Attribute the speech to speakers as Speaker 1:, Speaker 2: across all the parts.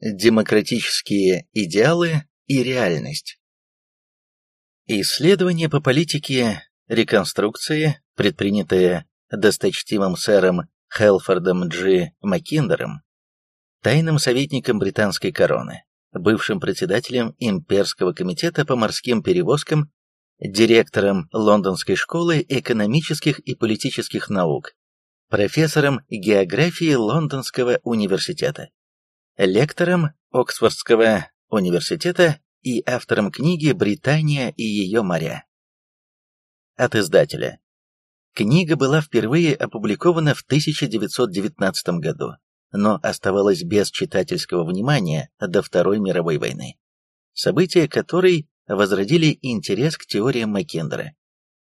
Speaker 1: Демократические идеалы и реальность. Исследование по политике реконструкции, предпринятое досточтимым сэром Хелфордом Джи Маккиндером, тайным советником британской короны, бывшим председателем Имперского комитета по морским перевозкам, директором Лондонской школы экономических и политических наук, профессором географии Лондонского университета, лектором Оксфордского университета и автором книги «Британия и ее моря». От издателя. Книга была впервые опубликована в 1919 году, но оставалась без читательского внимания до Второй мировой войны, события которой возродили интерес к теориям Маккендера.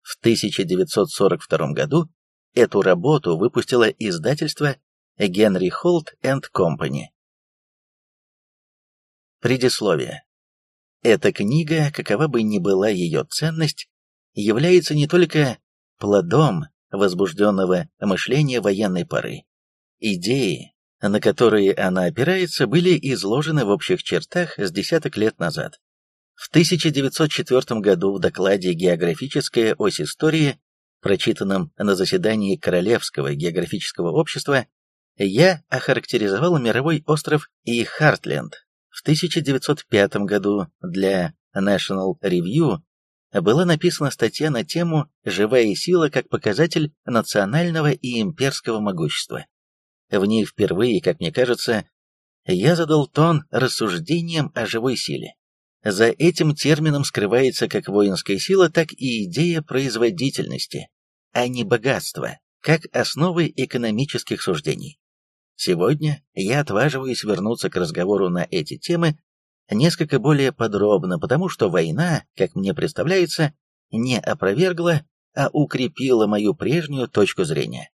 Speaker 1: В 1942 году эту работу выпустило издательство Генри Холт энд Компани. Предисловие. Эта книга, какова бы ни была ее ценность, является не только плодом возбужденного мышления военной поры. Идеи, на которые она опирается, были изложены в общих чертах с десяток лет назад. В 1904 году в докладе «Географическая ось истории», прочитанном на заседании Королевского географического общества, я охарактеризовал мировой остров и Хартленд в 1905 году для National Review была написана статья на тему «Живая сила как показатель национального и имперского могущества». В ней впервые, как мне кажется, я задал тон рассуждениям о живой силе. За этим термином скрывается как воинская сила, так и идея производительности, а не богатства, как основы экономических суждений. Сегодня я отваживаюсь вернуться к разговору на эти темы несколько более подробно, потому что война, как мне представляется, не опровергла, а укрепила мою прежнюю точку зрения.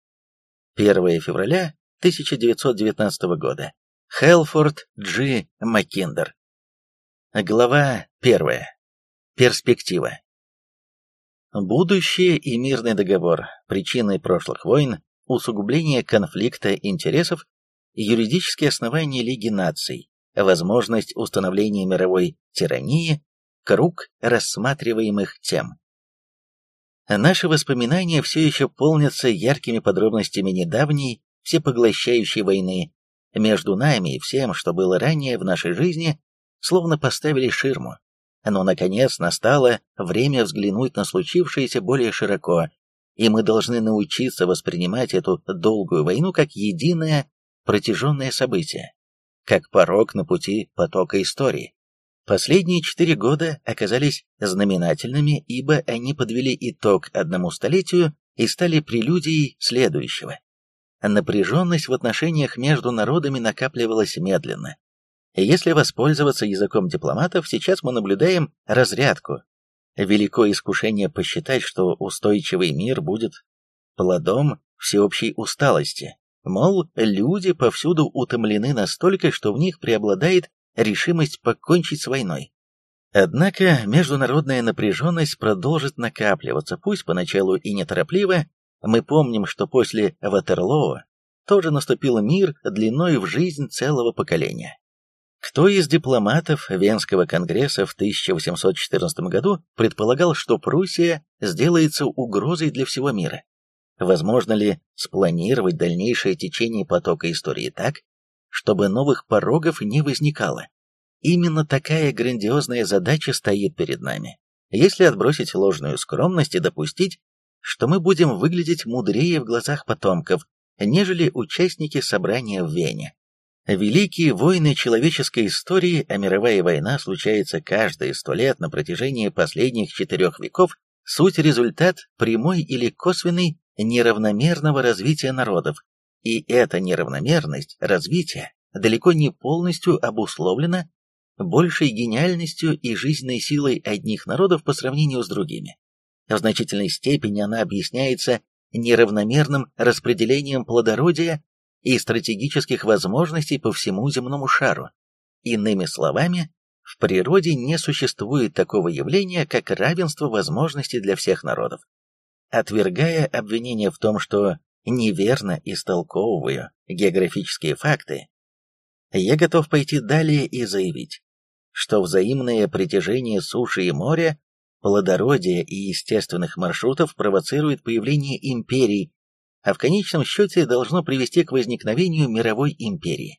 Speaker 1: 1 февраля 1919 года. Хелфорд Джи Маккиндер. Глава 1. Перспектива. Будущее и мирный договор, причины прошлых войн, усугубление конфликта интересов, юридические основания Лиги наций, возможность установления мировой тирании, круг рассматриваемых тем. Наши воспоминания все еще полнятся яркими подробностями недавней, всепоглощающей войны. Между нами и всем, что было ранее в нашей жизни, словно поставили ширму. Но, наконец, настало время взглянуть на случившееся более широко, и мы должны научиться воспринимать эту долгую войну как единое протяженное событие, как порог на пути потока истории. Последние четыре года оказались знаменательными, ибо они подвели итог одному столетию и стали прелюдией следующего. Напряженность в отношениях между народами накапливалась медленно. Если воспользоваться языком дипломатов, сейчас мы наблюдаем разрядку Велико искушение посчитать, что устойчивый мир будет плодом всеобщей усталости. Мол, люди повсюду утомлены настолько, что в них преобладает решимость покончить с войной. Однако международная напряженность продолжит накапливаться, пусть поначалу и неторопливо. Мы помним, что после Ватерлоо тоже наступил мир длиной в жизнь целого поколения. Кто из дипломатов Венского конгресса в 1814 году предполагал, что Пруссия сделается угрозой для всего мира? Возможно ли спланировать дальнейшее течение потока истории так, чтобы новых порогов не возникало? Именно такая грандиозная задача стоит перед нами. Если отбросить ложную скромность и допустить, что мы будем выглядеть мудрее в глазах потомков, нежели участники собрания в Вене. Великие войны человеческой истории, а мировая война случается каждые сто лет на протяжении последних четырех веков, суть результат прямой или косвенный неравномерного развития народов. И эта неравномерность развития далеко не полностью обусловлена большей гениальностью и жизненной силой одних народов по сравнению с другими. В значительной степени она объясняется неравномерным распределением плодородия и стратегических возможностей по всему земному шару. Иными словами, в природе не существует такого явления, как равенство возможностей для всех народов. Отвергая обвинение в том, что неверно истолковываю географические факты, я готов пойти далее и заявить, что взаимное притяжение суши и моря, плодородия и естественных маршрутов провоцирует появление империй, а в конечном счете должно привести к возникновению мировой империи.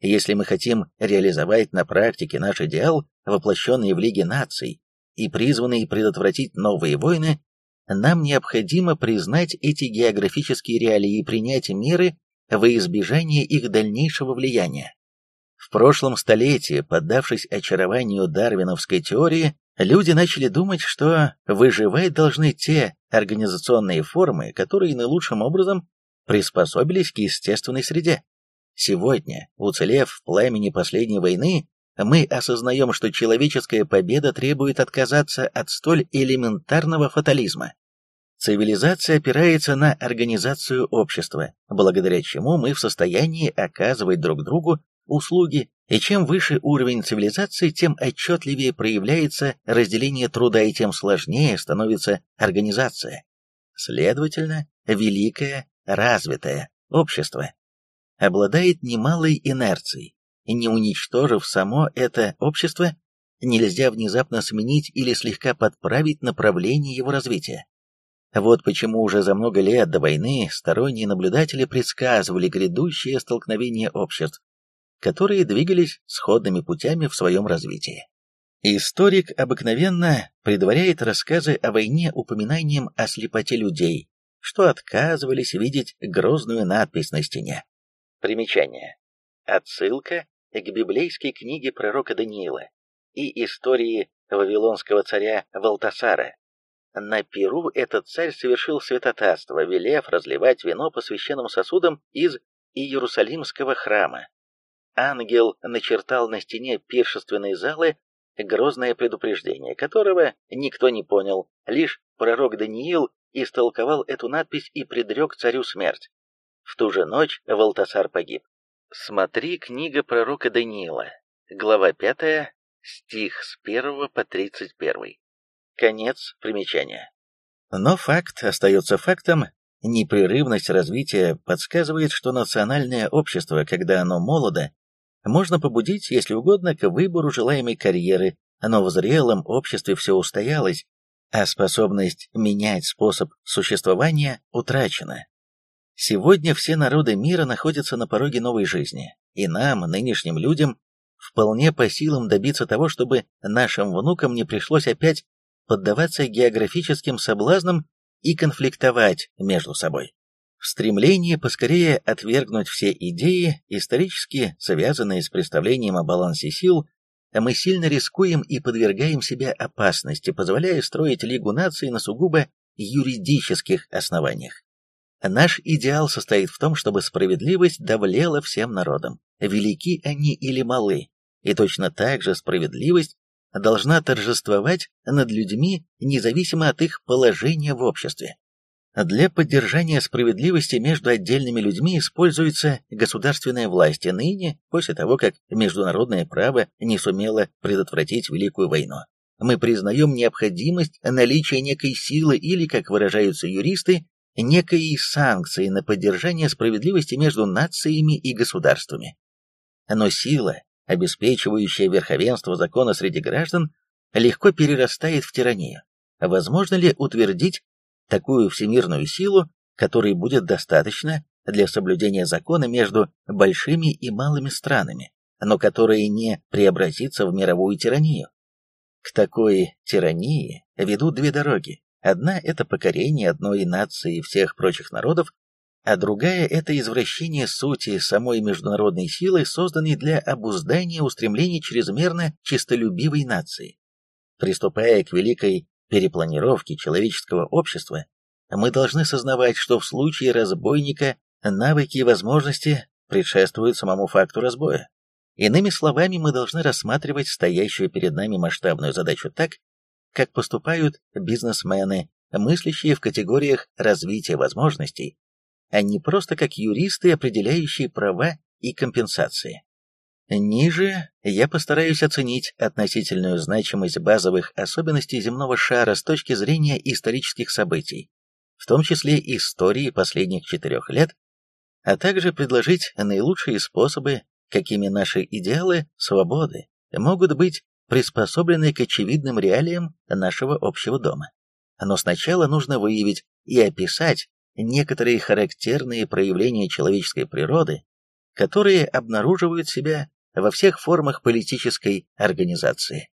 Speaker 1: Если мы хотим реализовать на практике наш идеал, воплощенный в Лиге наций, и призванный предотвратить новые войны, нам необходимо признать эти географические реалии и принять меры во избежание их дальнейшего влияния. В прошлом столетии, поддавшись очарованию дарвиновской теории, люди начали думать, что выживать должны те организационные формы, которые наилучшим образом приспособились к естественной среде. Сегодня, уцелев в пламени последней войны, мы осознаем, что человеческая победа требует отказаться от столь элементарного фатализма. Цивилизация опирается на организацию общества, благодаря чему мы в состоянии оказывать друг другу услуги, и чем выше уровень цивилизации, тем отчетливее проявляется разделение труда и тем сложнее становится организация. Следовательно, великое, развитое общество обладает немалой инерцией, не уничтожив само это общество, нельзя внезапно сменить или слегка подправить направление его развития. Вот почему уже за много лет до войны сторонние наблюдатели предсказывали грядущее столкновение обществ, которые двигались сходными путями в своем развитии. Историк обыкновенно предваряет рассказы о войне упоминанием о слепоте людей, что отказывались видеть грозную надпись на стене. Примечание. Отсылка к библейской книге пророка Даниила и истории вавилонского царя Валтасара. На Перу этот царь совершил святотатство, велев разливать вино по священным сосудам из Иерусалимского храма. Ангел начертал на стене пиршественной залы грозное предупреждение, которого никто не понял, лишь пророк Даниил истолковал эту надпись и предрек царю смерть. В ту же ночь Валтасар погиб. Смотри книга пророка Даниила, глава 5, стих с 1 по 31. Конец примечания. Но факт остается фактом, непрерывность развития подсказывает, что национальное общество, когда оно молодо, можно побудить, если угодно, к выбору желаемой карьеры, но в зрелом обществе все устоялось, а способность менять способ существования утрачена. Сегодня все народы мира находятся на пороге новой жизни, и нам, нынешним людям, вполне по силам добиться того, чтобы нашим внукам не пришлось опять поддаваться географическим соблазнам и конфликтовать между собой. В стремлении поскорее отвергнуть все идеи, исторически связанные с представлением о балансе сил, мы сильно рискуем и подвергаем себя опасности, позволяя строить Лигу наций на сугубо юридических основаниях. Наш идеал состоит в том, чтобы справедливость давлела всем народам, велики они или малы, и точно так же справедливость должна торжествовать над людьми, независимо от их положения в обществе. Для поддержания справедливости между отдельными людьми используется государственная власть, ныне, после того, как международное право не сумело предотвратить Великую войну. Мы признаем необходимость наличия некой силы или, как выражаются юристы, некой санкции на поддержание справедливости между нациями и государствами. Но сила, обеспечивающая верховенство закона среди граждан, легко перерастает в тиранию. Возможно ли утвердить такую всемирную силу, которой будет достаточно для соблюдения закона между большими и малыми странами, но которая не преобразится в мировую тиранию? К такой тирании ведут две дороги. Одна – это покорение одной нации и всех прочих народов, а другая – это извращение сути самой международной силы, созданной для обуздания устремлений чрезмерно чистолюбивой нации. Приступая к великой перепланировке человеческого общества, мы должны сознавать, что в случае разбойника навыки и возможности предшествуют самому факту разбоя. Иными словами, мы должны рассматривать стоящую перед нами масштабную задачу так, как поступают бизнесмены, мыслящие в категориях развития возможностей, а не просто как юристы, определяющие права и компенсации. Ниже я постараюсь оценить относительную значимость базовых особенностей земного шара с точки зрения исторических событий, в том числе истории последних четырех лет, а также предложить наилучшие способы какими наши идеалы свободы могут быть приспособлены к очевидным реалиям нашего общего дома. Но сначала нужно выявить и описать некоторые характерные проявления человеческой природы, которые обнаруживают себя во всех формах политической организации.